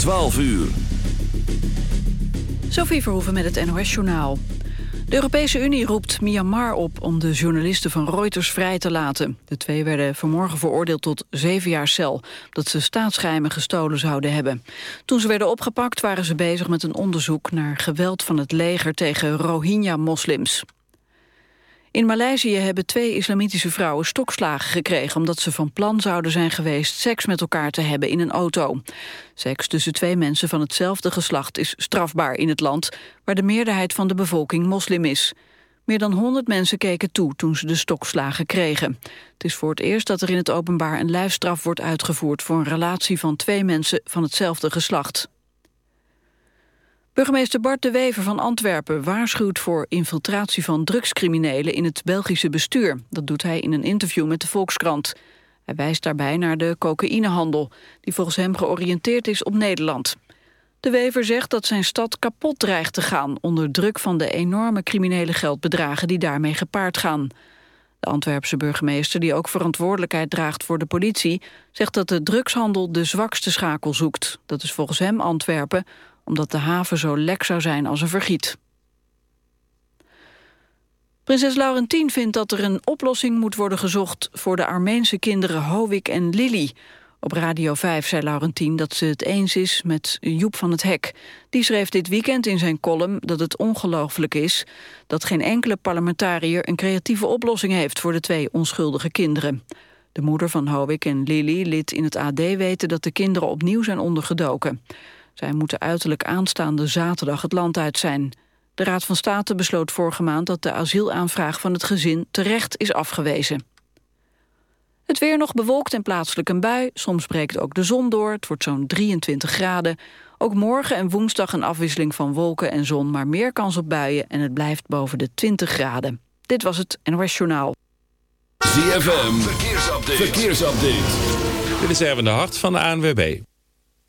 12 uur. Sophie Verhoeven met het NOS-journaal. De Europese Unie roept Myanmar op om de journalisten van Reuters vrij te laten. De twee werden vanmorgen veroordeeld tot zeven jaar cel... dat ze staatsgeheimen gestolen zouden hebben. Toen ze werden opgepakt waren ze bezig met een onderzoek... naar geweld van het leger tegen Rohingya-moslims. In Maleisië hebben twee islamitische vrouwen stokslagen gekregen... omdat ze van plan zouden zijn geweest seks met elkaar te hebben in een auto. Seks tussen twee mensen van hetzelfde geslacht is strafbaar in het land... waar de meerderheid van de bevolking moslim is. Meer dan 100 mensen keken toe toen ze de stokslagen kregen. Het is voor het eerst dat er in het openbaar een lijfstraf wordt uitgevoerd... voor een relatie van twee mensen van hetzelfde geslacht. Burgemeester Bart de Wever van Antwerpen waarschuwt voor infiltratie van drugscriminelen in het Belgische bestuur. Dat doet hij in een interview met de Volkskrant. Hij wijst daarbij naar de cocaïnehandel, die volgens hem georiënteerd is op Nederland. De Wever zegt dat zijn stad kapot dreigt te gaan onder druk van de enorme criminele geldbedragen die daarmee gepaard gaan. De Antwerpse burgemeester, die ook verantwoordelijkheid draagt voor de politie, zegt dat de drugshandel de zwakste schakel zoekt. Dat is volgens hem Antwerpen, omdat de haven zo lek zou zijn als een vergiet. Prinses Laurentien vindt dat er een oplossing moet worden gezocht... voor de Armeense kinderen Hovik en Lily. Op Radio 5 zei Laurentien dat ze het eens is met Joep van het Hek. Die schreef dit weekend in zijn column dat het ongelooflijk is... dat geen enkele parlementariër een creatieve oplossing heeft... voor de twee onschuldige kinderen. De moeder van Hovik en Lily liet in het AD weten... dat de kinderen opnieuw zijn ondergedoken. Zij moeten uiterlijk aanstaande zaterdag het land uit zijn. De Raad van State besloot vorige maand dat de asielaanvraag van het gezin terecht is afgewezen. Het weer nog bewolkt en plaatselijk een bui. Soms breekt ook de zon door. Het wordt zo'n 23 graden. Ook morgen en woensdag een afwisseling van wolken en zon... maar meer kans op buien en het blijft boven de 20 graden. Dit was het NOS Journaal. ZFM, verkeersupdate. verkeersupdate. Dit is even de hart van de ANWB.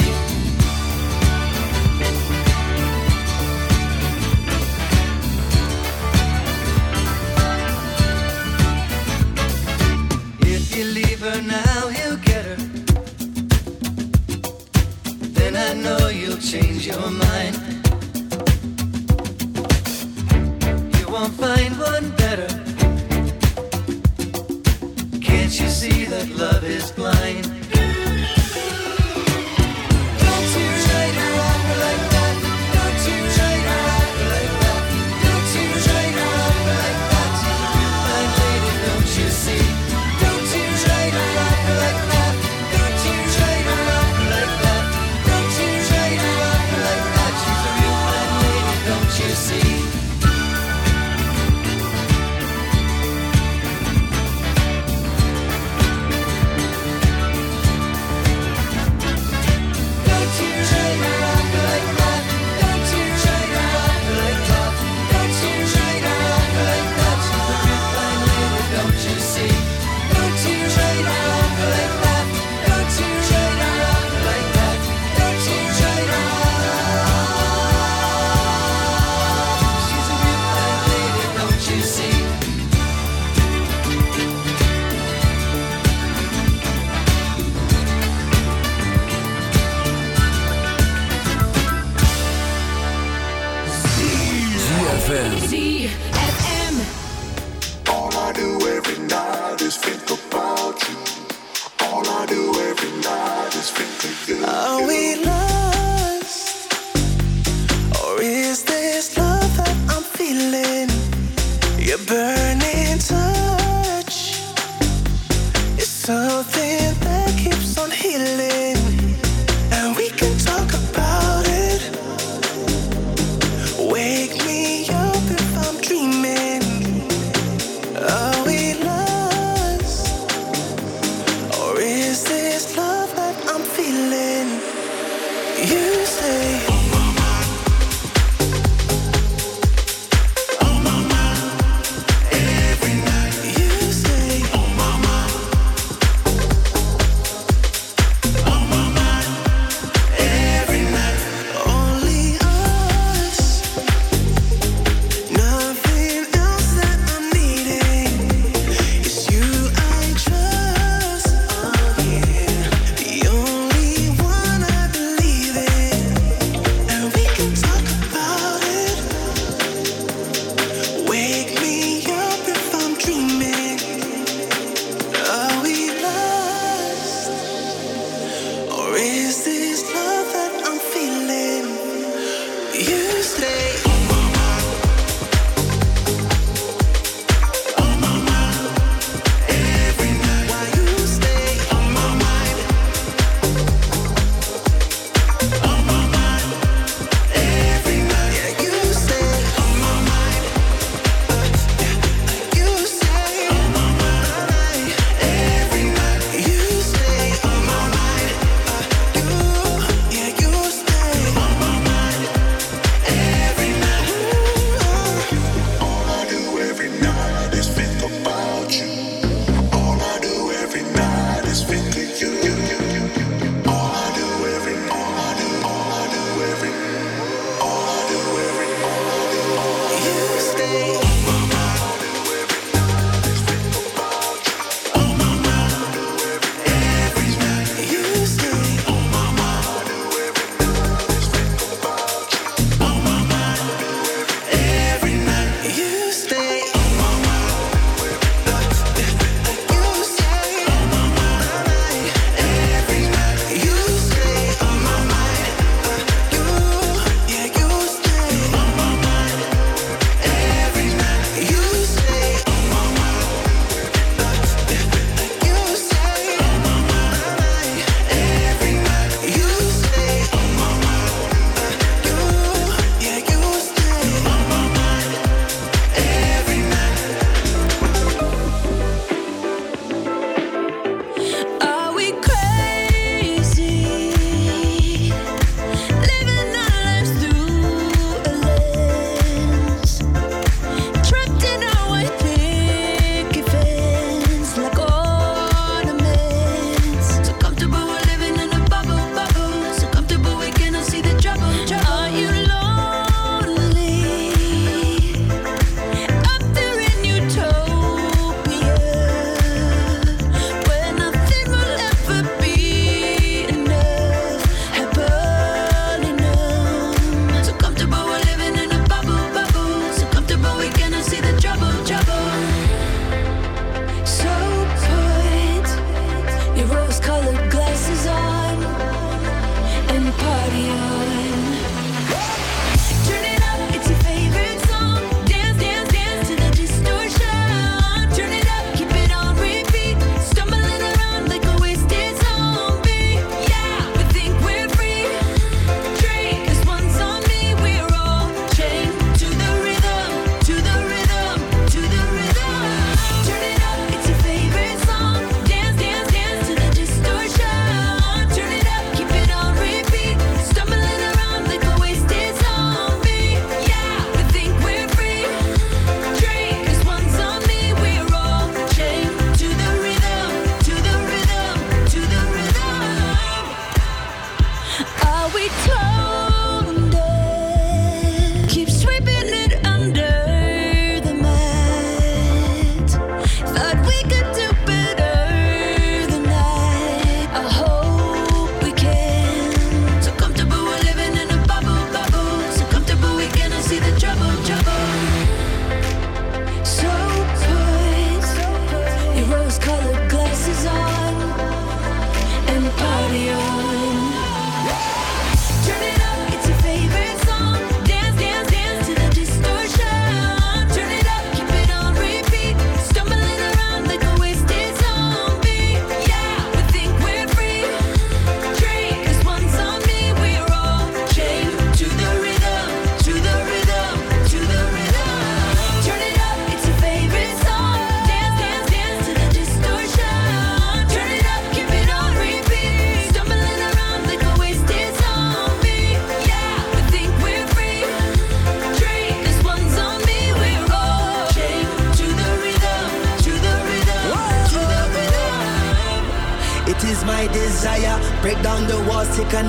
me.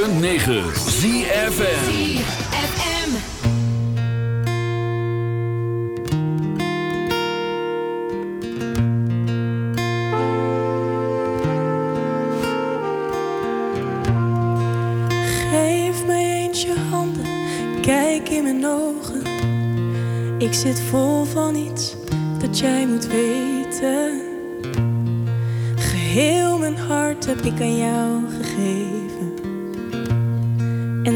106.9 ZFN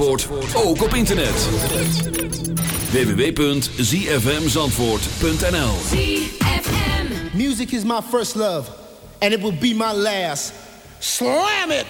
Zandvoort, ook op internet. www.zfmzandvoort.nl Music is my first love, and it will be my last. Slam it!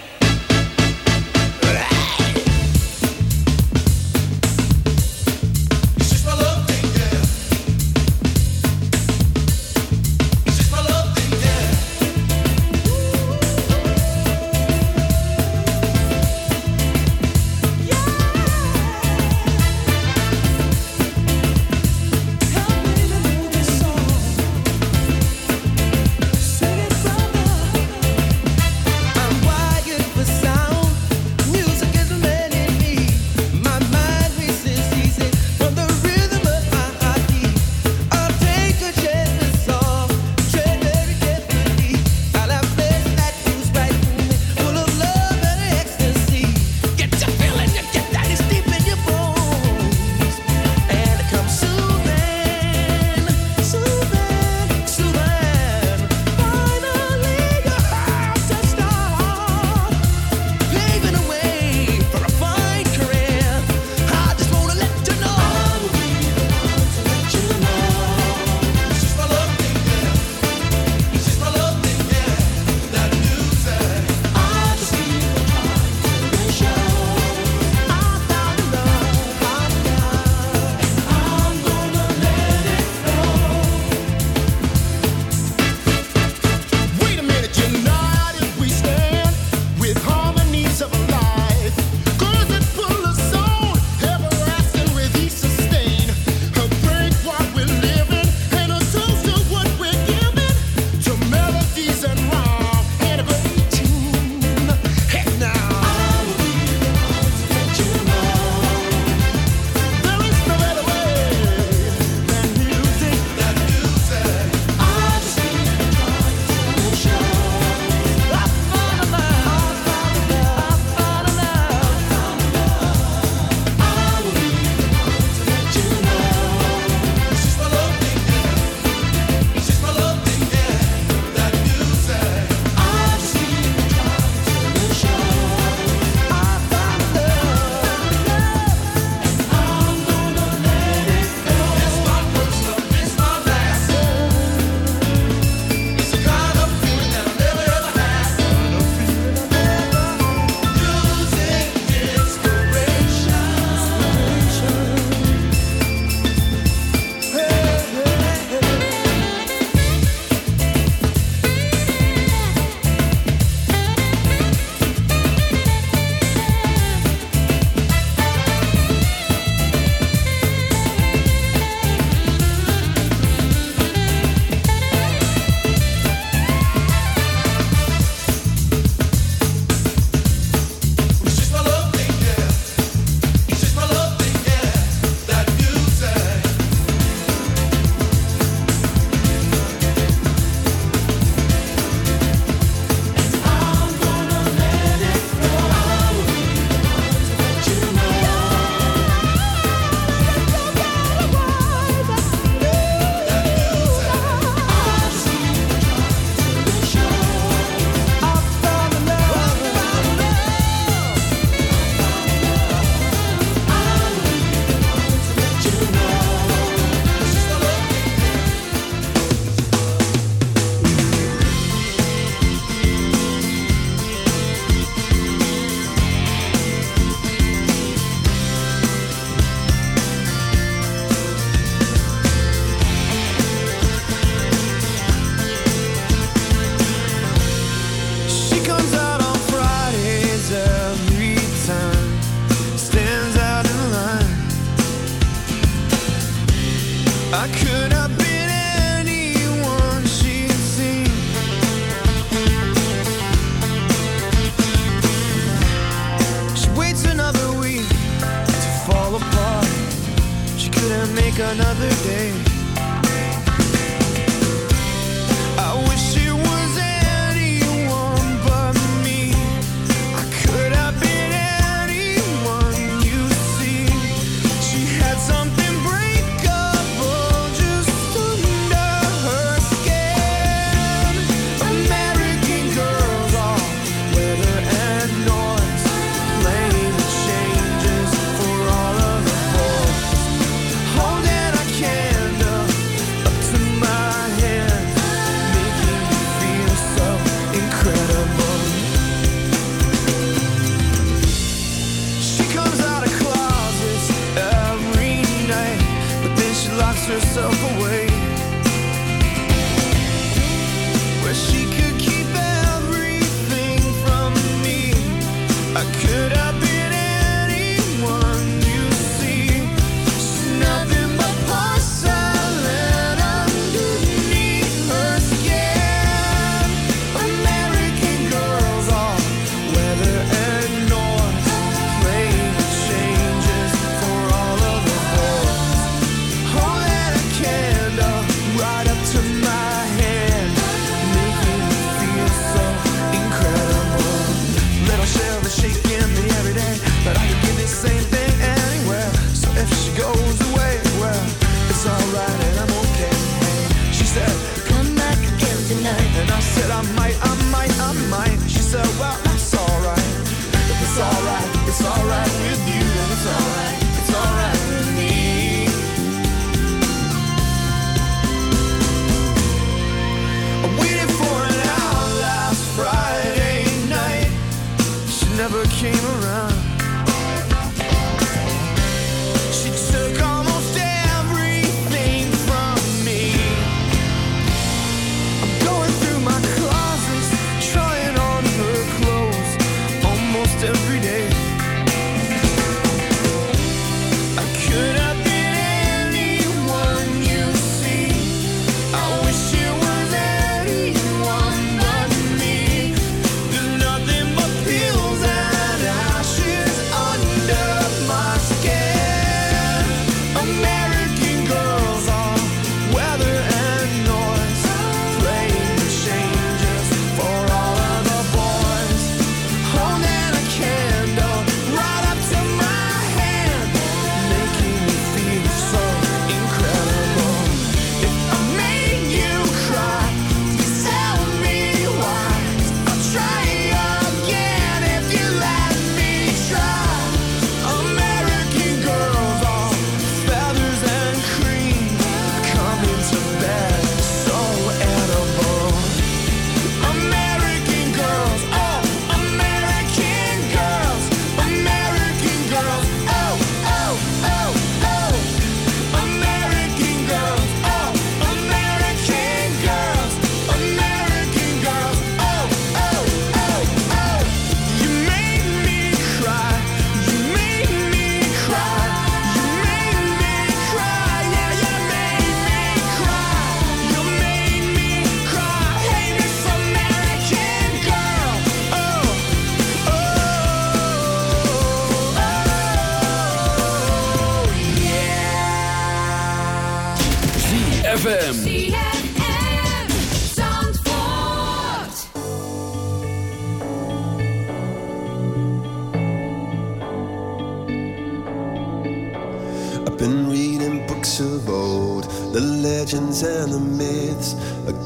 came around.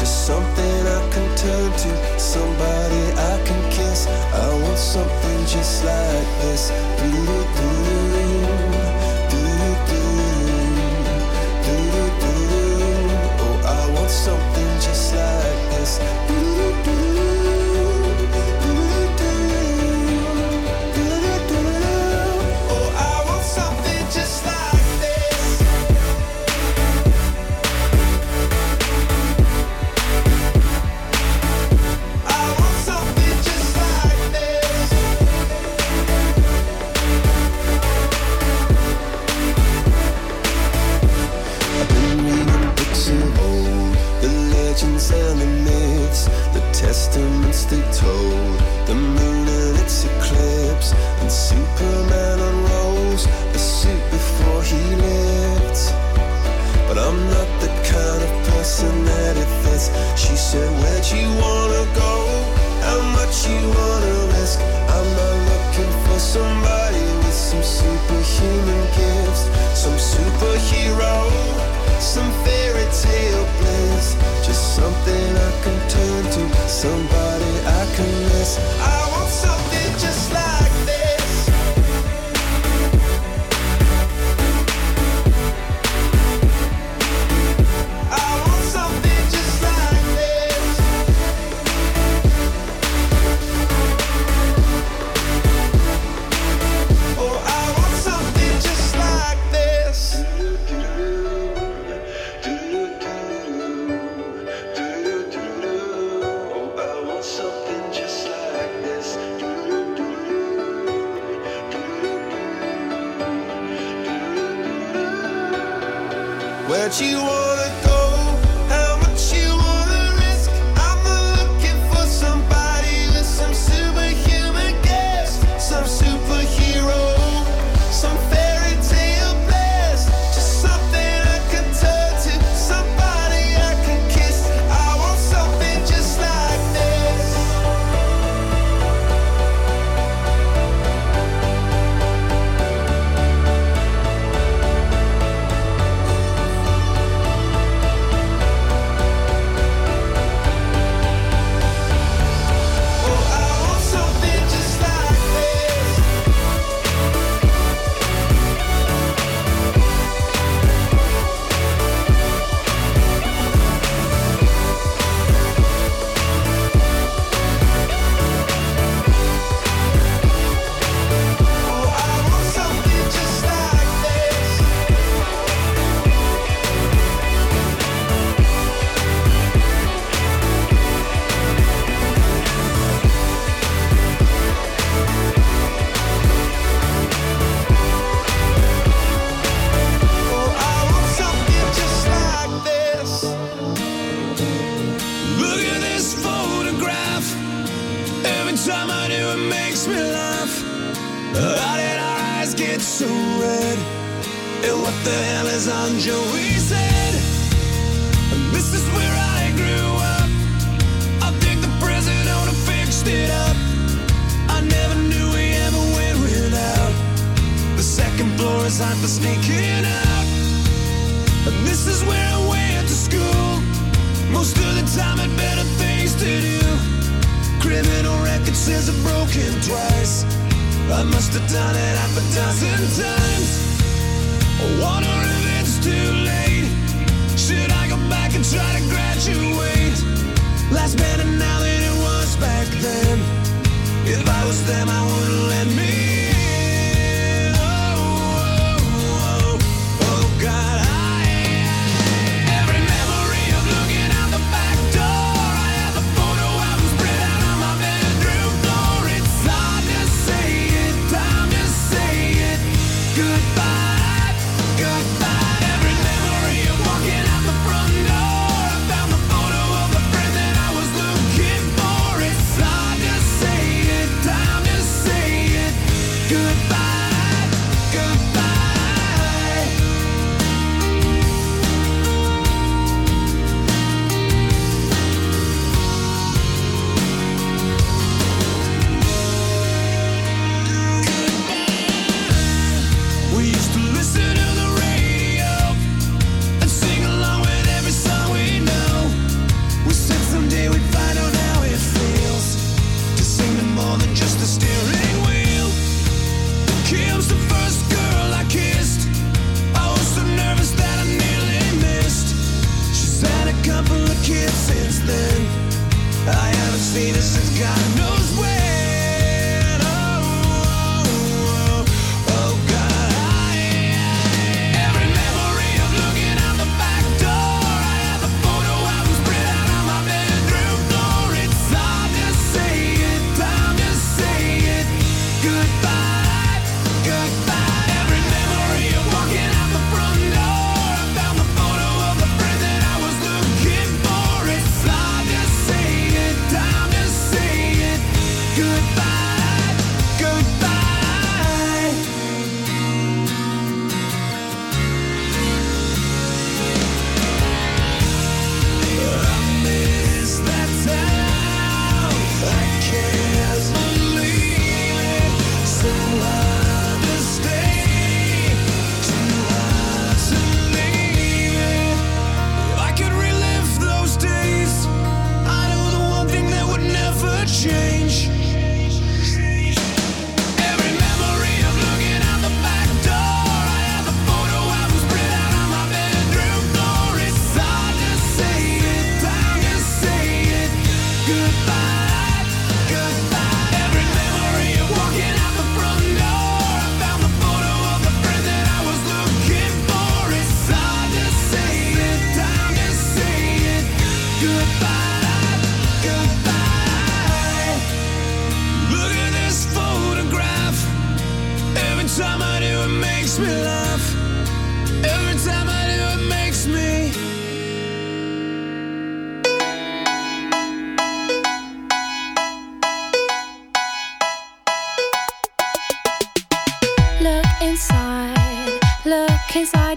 Just something I can turn to, somebody I can kiss. I want something just like this. Oh, I want something just like this. somebody with some superhuman gifts, some superhero, some fairy tale bliss, just something I can turn to. Some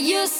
used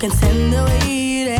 can send the way you